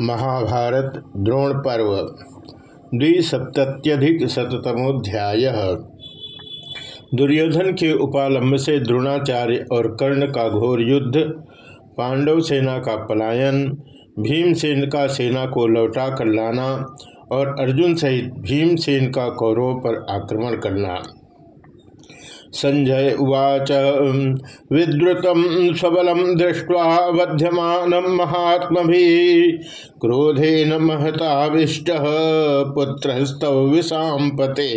महाभारत द्रोण पर्व, द्विसप्तत्यधिक शतमोध्याय दुर्योधन के उपालंब से द्रोणाचार्य और कर्ण का घोर युद्ध, पांडव सेना का पलायन, भीमसेन का सेना को लौटा कर लाना और अर्जुन सहित भीमसेन का कौरवों पर आक्रमण करना। संजय उवाच विद्रुत सबल दृष्ट्वा बध्यमान महात्म क्रोधेन महताविष्ट पुत्रस्तव विषापते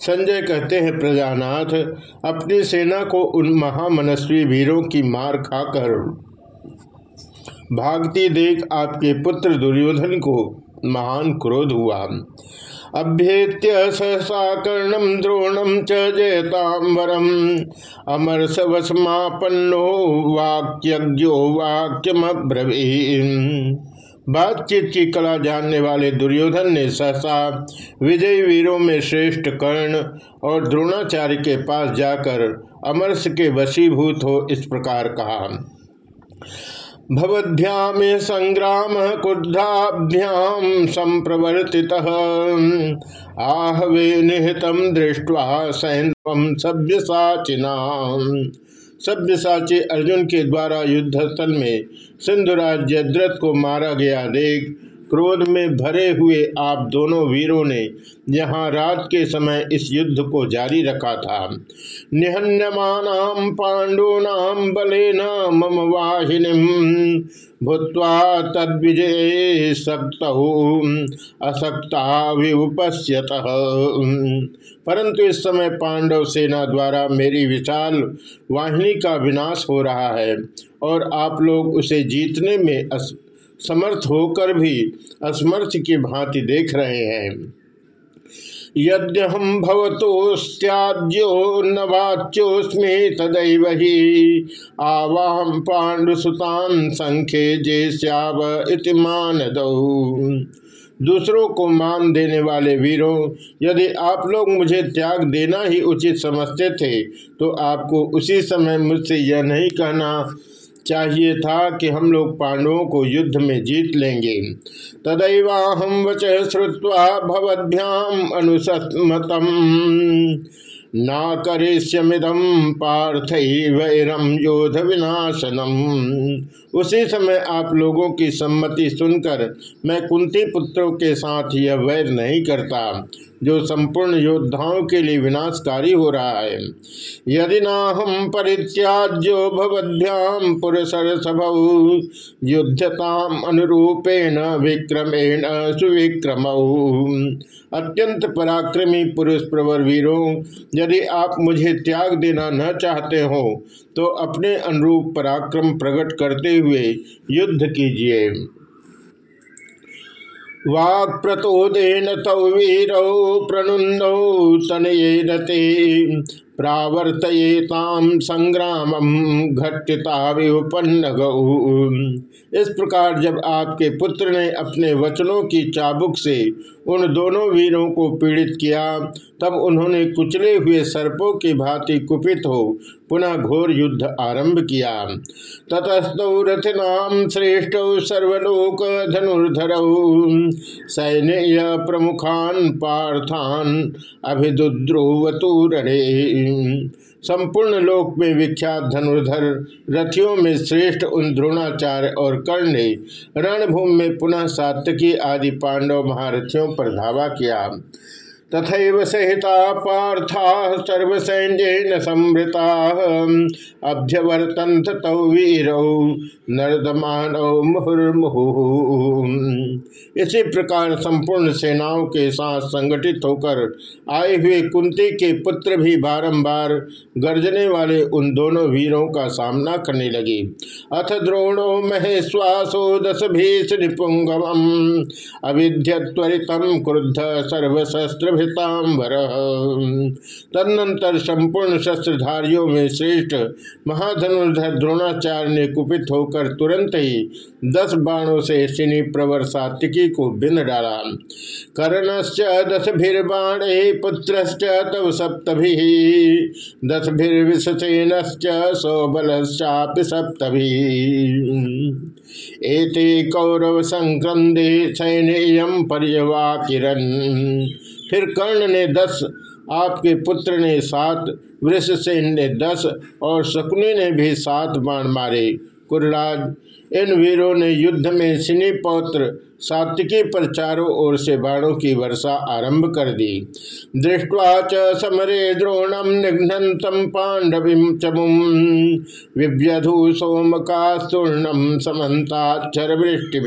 संजय कहते हैं, प्रजानाथ, अपनी सेना को उन महामनस्वी वीरों की मार खाकर भागती देख आपके पुत्र दुर्योधन को महान क्रोध हुआ। अभ्येत्य सहसा कर्णम द्रोणम च जयतांबरम अमर सवसमापन्नो वाक्यज्ञो वाक्यमब्रवी बातचीत की कला जानने वाले दुर्योधन ने सहसा विजयी वीरों में श्रेष्ठ कर्ण और द्रोणाचार्य के पास जाकर अमरस के वशीभूत हो इस प्रकार कहा। भवध्याम संग्राम क्रुद्धाभ्याम संप्रवर्ति आहवे निहित दृष्टवा सैन्वम सभ्य साचिना सभ्य अर्जुन के द्वारा युद्धस्थल में सिंधुराज जद्रथ को मारा गया देख क्रोध में भरे हुए आप दोनों वीरों ने यहाँ रात के समय इस युद्ध को जारी रखा था। निहन्यमानाम पांडूनाम बले मम वाहिनी भूत्वा तद विजय सक्त असक्ता विपश्यत परंतु इस समय पांडव सेना द्वारा मेरी विशाल वाहिनी का विनाश हो रहा है और आप लोग उसे जीतने में समर्थ होकर भी असमर्थ की भांति देख रहे हैं। यद्यहम भवतोस्त्याज्यो नवाच्योस्मे तदैव ही आवाम पांडुसुतान संख्य जे श्याव इति दूसरों को मान देने वाले वीरों, यदि आप लोग मुझे त्याग देना ही उचित समझते थे तो आपको उसी समय मुझसे यह नहीं कहना चाहिए था कि हम लोग पांडवों को युद्ध में जीत लेंगे। तदैवा हम वच श्रुवा भवद्भ्याम अनुसमतम ना करिष्यमिदम पार्थ वैरम योध विनाशनम उसी समय आप लोगों की सम्मति सुनकर मैं कुंती पुत्रों के साथ यह वैर नहीं करता। जो संपूर्ण योद्धाओं के लिए विनाशकारी हो रहा है। यदि ना हम परित्याज्यो पुरुषर सब युद्धताम अनुरूपेण विक्रमेण सुविक्रम। अत्यंत पराक्रमी पुरुष प्रवर वीरों, यदि आप मुझे त्याग देना न चाहते हो तो अपने अनुरूप पराक्रम प्रकट करते हुए युद्ध कीजिए। वाक् प्रतोदेन तौ वीरौ प्रणुन्दौ तनये ते प्रावर्तयेताम संग्राम घटिता विपन्न इस प्रकार जब आपके पुत्र ने अपने वचनों की चाबुक से उन दोनों वीरों को पीड़ित किया। तब उन्होंने कुचले हुए सर्पों की भांति कुपित हो पुनः घोर युद्ध आरंभ किया। ततस्तौ रथनाम श्रेष्ठ सर्वलोक धनुर्धर। सैन्य प्रमुखान पार्थान अभिद्रुवतुरणे संपूर्ण लोक में विख्यात धनुर्धर रथियों में श्रेष्ठ उन द्रोणाचार्य और कर्ण ने रणभूमि में पुनः सातकी आदि पांडव महारथियों पर धावा किया। तथा सहिता पार्था सर्वसैन्य संवृता। अभ्यवर्तन तौ वीरौ नर्दमान मुहुर्मुहु। इसी प्रकार संपूर्ण सेनाओं के साथ संगठित होकर आए हुए कुंती के पुत्र भी बारंबार गर्जने वाले उन दोनों वीरों का सामना करने लगे। अथ द्रोणो महेश्वासो दस भीष निपुंगम अविध्य त्वरितम क्रुद्ध सर्वशस्त्र शोभितांबर तदनंतर संपूर्ण शस्त्रधारियों में श्रेष्ठ महाधनुर्धर द्रोणाचार्य ने कुपित होकर तुरंत ही दस बाणों से सिनी प्रवर सात्विकी को बिन डाला। कर्णश्च दस भीर बाणे पुत्र तव सप्तभि। दस भीर्विषसेन सौबलश्चापि सप्तभी। एते कौरव संक्रंदे सैन्यम पर्यवाकिरन। फिर कर्ण ने दस, आपके पुत्र ने सात वृषसेन ने दस और शकुनी ने भी सात बाण मारे। कुरराज इन वीरों ने युद्ध में सिनी पौत्र सात्विकी पर चारों ओर से बाणों की वर्षा आरंभ कर दी। दृष्टवा च समरे द्रोणम निघ्नतम पांडवी चमुम विव्यधु सोम का स्तूर्णम समन्ताक्षर वृष्टि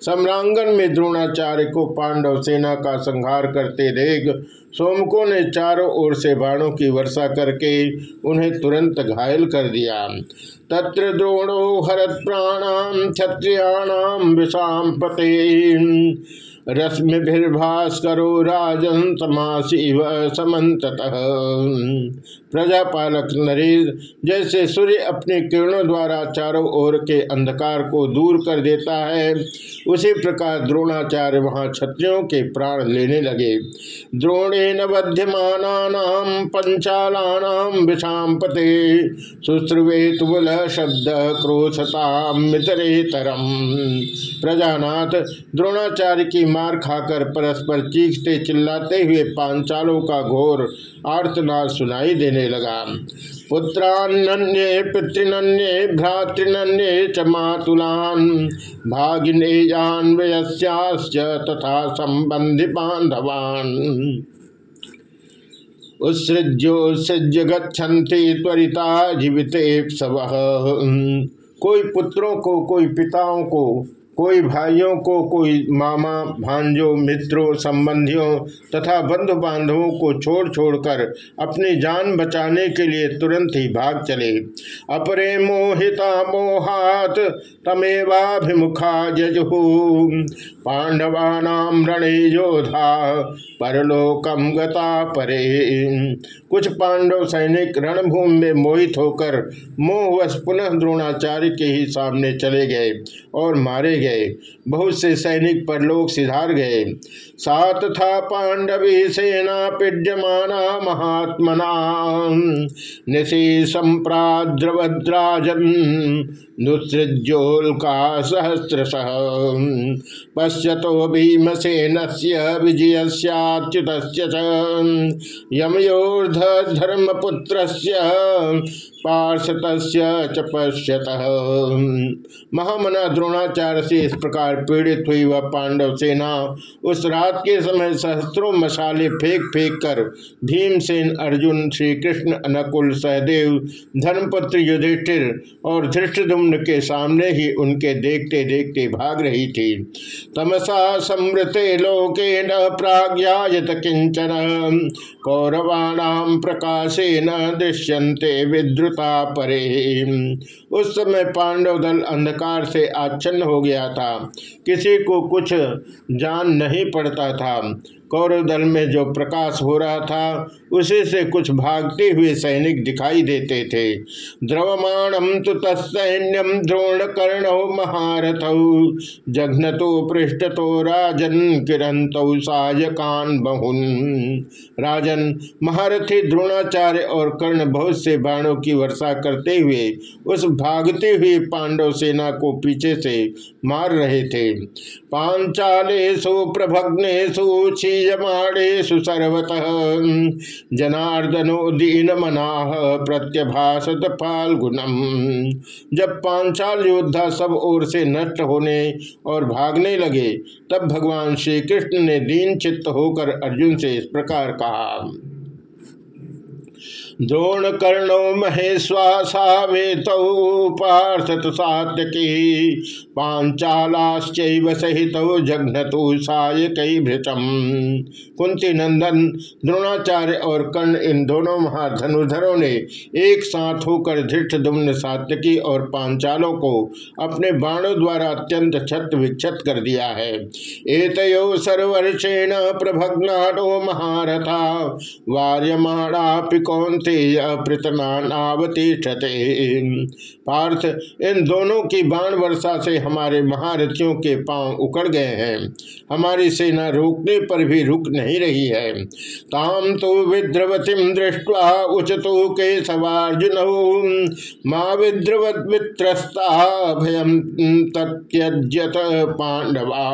सम्रांगन में द्रोणाचार्य को पांडव सेना का संहार करते देख सोमको ने चारों ओर से बाणों की वर्षा करके उन्हें तुरंत घायल कर दिया। तत्र द्रोणो हरत प्राणाम क्षत्रियाणाम विषाम पते रश्मिर्भास्करो राजन तमासीव समत प्रजापालक नरेश जैसे सूर्य अपने किरणों द्वारा चारों ओर के अंधकार को दूर कर देता है, उसी प्रकार द्रोणाचार्य वहाँ क्षत्रियों के प्राण लेने लगे। द्रोणे न बध्यमान पंचालानाम विषाम पते शुश्रुवे तुल शब्द क्रोशताम मितरे तरम प्रजानाथ, द्रोणाचार्य की मार खाकर परस्पर चीखते चिल्लाते हुए पांचालों का घोर आर्तनाद सुनाई देने लगा। पुत्रान्य पितृनन्ये भ्रातृनन्ये च मातुलान भागिने वयस्याश्च तथा संबंधी बांधवान उत्सृज्योत्सृज्य गच्छन्ति त्वरिता जीवित सब कोई पुत्रों को, कोई पिताओं को कोई भाइयों को, कोई मामा, भांजों, मित्रों, संबंधियों तथा बंधु बांधवों को छोड़ छोड़कर अपनी जान बचाने के लिए तुरंत ही भाग चले। अपरे मोहिता मोहात, तमेवाभिमुखा जजहु पांडवानाम रणे योधा परलोकम गता परे। कुछ पांडव सैनिक रणभूमि में मोहित होकर मोहवश पुनः द्रोणाचार्य के ही सामने चले गए और मारे गए बहुत से सैनिक पर लोग सिधार गए। सात था पांडवी सेना पिड्यमाना महात्मना। निशी संप्राद्रवद्राजन नुसृज्योल्का सहस्रश पश्यतो भीमसेन से विजयस्याच्युत यमयोर्ध धर्मपुत्र पार्षत च पश्यत। महामना द्रोणाचार्य से इस प्रकार पीड़ित हुई वह पांडव सेना उस रात के समय सहस्त्रों मसाले फेंक फेंक कर भीमसेन, अर्जुन श्री कृष्ण अनुकुल, सहदेव, धर्मपुत्र, युधिष्ठिर और धृष्टुम्न के सामने ही उनके देखते देखते भाग रही थी। तमसा समृते लोके न प्राज्ञात किंचन। कौरवाणाम प्रकाशे न दृश्यंते विद्रुता परे। उस समय पांडव दल अंधकार से आच्छन्न हो गया था। किसी को कुछ जान नहीं पड़ता था। कौरव दल में जो प्रकाश हो रहा था, उसी से कुछ भागते हुए सैनिक दिखाई देते थे। द्रवमाणम तो तैन्यम द्रोण कर्ण महारथ जघन तो पृष्ठ तो राजन किरण तो सायकान बहुन। राजन, महारथी द्रोणाचार्य और कर्ण बहुत से बाणों की वर्षा करते हुए, उस भागते हुए पांडव सेना को पीछे से मार रहे थे। पांचालेशु प्रभग्नेशु सर्वतः। जनार्दनो दीन मनाह प्रत्यभाषत फाल्गुनम जब पांचाल योद्धा सब ओर से नष्ट होने और भागने लगे, तब भगवान श्री कृष्ण ने दीन चित्त होकर अर्जुन से इस प्रकार कहा द्रोण कर्णो महेश्वासा वेतौ पार्थत सात्यकी। पांचालाश्च सहित जघ्नतु साय कई भृतम। कुंती नंदन, द्रोणाचार्य और कर्ण इन दोनों महाधनुधरों ने एक साथ होकर धृष्ट दुम्न सात्यकी और पांचालों को अपने बाणों द्वारा अत्यंत छत विक्षत कर दिया है। एतयो सर्वर्षेण प्रभग्नाडो महारथा। वार्यमाणा पिकौंते पृतनावतिष्ठते पार्थ, इन दोनों की बाण वर्षा से हमारे महारथियों के पाँव उकड़ गए हैं। हमारी सेना रोकने पर भी रुक नहीं रही है। ताम तो विद्रवतीम दृष्टवा उचतु के सवार्जुन माँ विद्रवत वित्रस्ता भयम तत्यजत पांडवा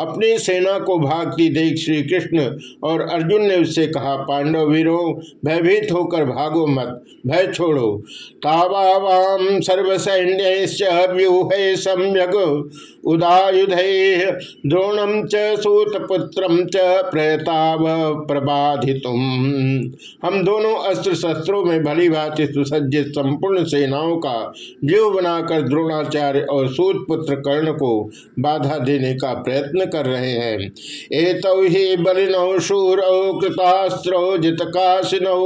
अपनी सेना को भागती देख श्री कृष्ण और अर्जुन ने उससे कहा, पांडव वीरो, भयभीत होकर भागो मत, भय छोड़ो। तावाम सर्वसैन्य व्यूह सम्यक उदायुध द्रोणम च सूतपुत्र च प्रयताव प्रबाधित हम दोनों अस्त्र शस्त्रों में भली भांति सुसज्जित संपूर्ण सेनाओं का जीव बनाकर द्रोणाचार्य और सूतपुत्र कर्ण को बाधा देने का प्रयत्न कर रहे हैं। एतौ ही बलिनौ शूरौ कृतास्त्रौ जितकाशिनौ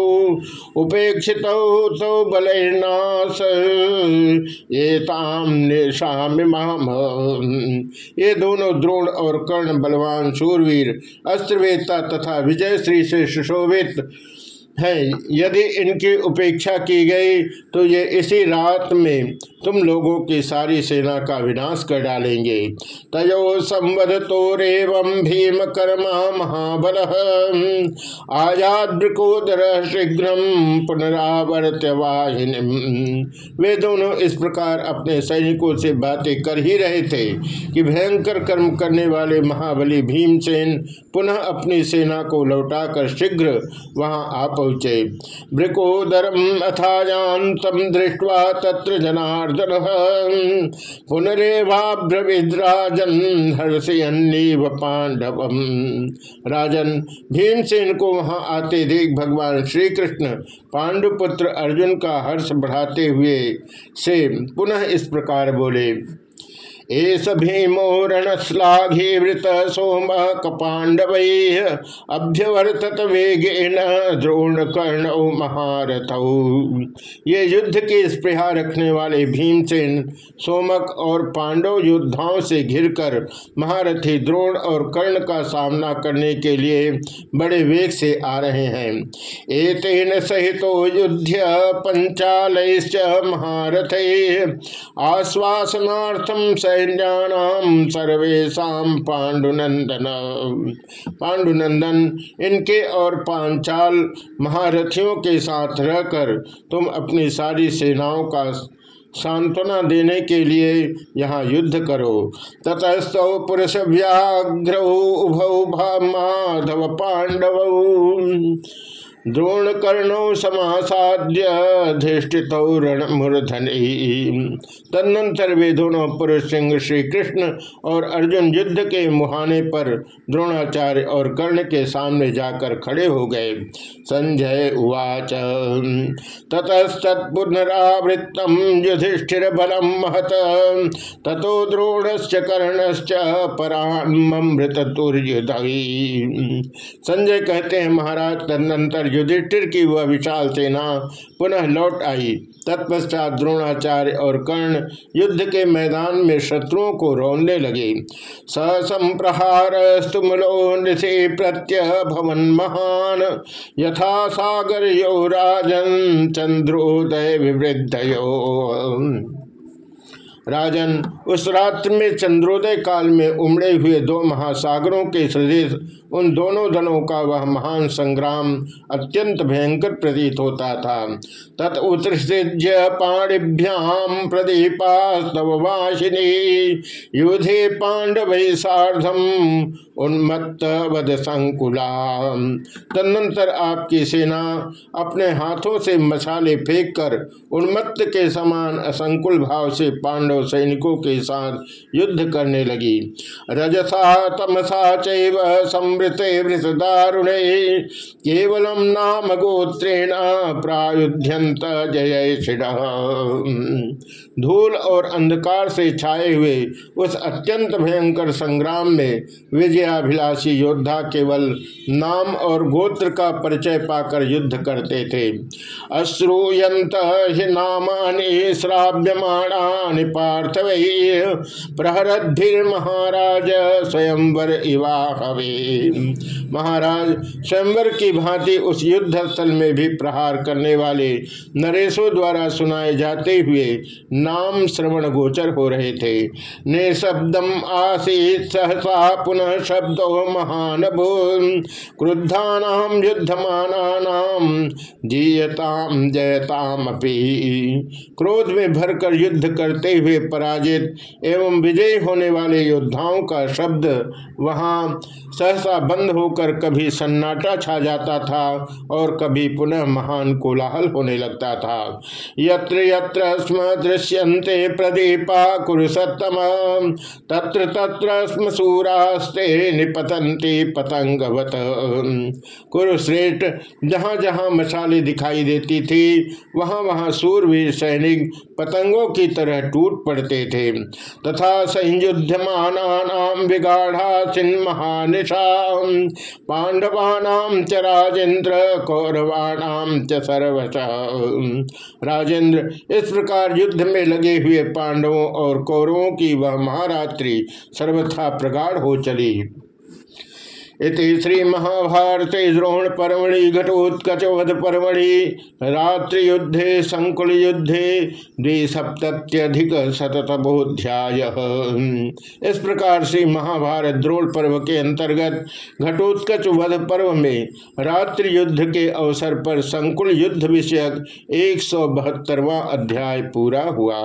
उपेक्षित तो बलनाश ये ताम निशाम ये दोनों द्रोण और कर्ण बलवान शूरवीर, अस्त्रवेत्ता तथा विजय श्री से सुशोभित है। यदि इनकी उपेक्षा की गई तो ये इसी रात में तुम लोगों की सारी सेना का विनाश कर डालेंगे। तयो संवद तो रेवम भीम कर्मा महाबल आजाद्रिकोदर शीघ्र पुनरावर्त वाहिनी वे दोनों इस प्रकार अपने सैनिकों से बातें कर ही रहे थे कि भयंकर कर्म करने वाले महाबली भीमसेन पुनः अपनी सेना को लौटाकर शीघ्र वहाँ आ पहुँचे। भ्रिकोदरम अथायांतम दृष्टवा तत्र जनार्द जनार्दन पुनरेवाभ्रविद्राजन हर्षयन्नीव पांडवम। राजन भीमसेन को वहाँ आते देख भगवान श्री कृष्ण पांडुपुत्र अर्जुन का हर्ष बढ़ाते हुए से पुनः इस प्रकार बोले एस भीमो रणश्लाघे वृत सोम कपांडव अभ्यवर्तत वेगेन द्रोण कर्ण महारथ। ये युद्ध के स्पृहा रखने वाले भीमसेन सोमक और पांडव योद्धाओं से घिरकर महारथी द्रोण और कर्ण का सामना करने के लिए बड़े वेग से आ रहे हैं। एतेन सहितो युद्ध पंचालय महारथ। आश्वासनार्थम स सर्वेशा पांडुनंदन पांडुनंदन इनके और पांचाल महारथियों के साथ रहकर तुम अपनी सारी सेनाओं का सांत्वना देने के लिए यहाँ युद्ध करो। ततस्तौ पुरुष व्याघ्र उभौ माधव पांडव। द्रोण कर्णो समासाद्य धिष्ठित तदनंतर वे दोनों पुरुष सिंह श्री कृष्ण और अर्जुन युद्ध के मुहाने पर द्रोणाचार्य और कर्ण के सामने जाकर खड़े हो गए। संजय उवाच ततस्तत्पुनरावृत्तम युधिष्ठिर बलम महत। ततो द्रोणश्च कर्णश्च परामृत संजय कहते हैं, महाराज, तदनंतर युधिष्ठिर की वह विशाल सेना पुनः लौट आई। तत्पश्चात द्रोणाचार्य और कर्ण युद्ध के मैदान में शत्रुओं को रोनने लगे। संप्रहार स्तुमलो नृषे भवन महान। यथा सागर यो राजन चंद्रोदय विवृद्ध राजन, उस रात्र में चंद्रोदय काल में उमड़े हुए दो महासागरों के सदृश उन दोनों दलों का वह महान संग्राम अत्यंत भयंकर प्रतीत होता था। तत् उत्सृज्य पाणिभ्याम प्रदीपास्तववासिनी युधे पांडव साधम उन्मत्त वध संकुला तदनंतर आपकी सेना अपने हाथों से मसाले फेंक कर उन्मत्त के समान असंकुल भाव से पांडव सैनिकों के साथ युद्ध करने लगी। रजसा, तमसा चैव समृते वृषदारुणे केवलम नाम गोत्रेण प्रायुध्यंत जय धूल और अंधकार से छाए हुए उस अत्यंत भयंकर संग्राम में विजयाभिलाषी योद्धा केवल नाम और गोत्र का परिचय पाकर युद्ध करते थे। अश्रूयंत नामानि श्राव्यमाणानि महाराज स्वयंवर इवा हवे महाराज, स्वयंवर की भांति उस युद्ध स्थल में भी प्रहार करने वाले नरेशों द्वारा सुनाए जाते हुए नाम श्रवण गोचर हो रहे थे। ने शब्दम आसीत, सहसा पुनः शब्दो महान क्रुद्धानाम युद्धमानानाम जीयताम जयताम क्रोध में भरकर युद्ध करते हुए पराजित एवं विजय होने वाले योद्धाओं का शब्द वहाँ सहसा बंद होकर कभी सन्नाटा छा जाता था और कभी पुनः महान कोलाहल होने लगता था। यत्र यत्र स्म दृश्यन्ते प्रदीपा कुरुसत्तम, तत्र तत्र स्म सूरास्ते निपतंती पतंगवत। कुरुश्रेष्ठ जहाँ जहाँ मशाले दिखाई देती थी वहाँ वहाँ सूरवीर सैनिक पतंगों की तरह टूट पड़ते थे। तथा संयुध्यमान विगाढ़ा महानिशा पांडवानाम च राजेंद्र कौरवाणाम च सर्वश। राजेंद्र, इस प्रकार युद्ध में लगे हुए पांडवों और कौरवों की वह महारात्रि सर्वथा प्रगाढ़ हो चली। इति श्री महाभारत द्रोण परमणि घटोत्कचवध परमणि रात्रि युद्धे संकुल युद्धे द्विसप्त्यधिक शतमोध्याय इस प्रकार से महाभारत द्रोण पर्व के अंतर्गत घटोत्कच वध पर्व में रात्रि युद्ध के अवसर पर संकुल युद्ध विषयक एक अध्याय पूरा हुआ।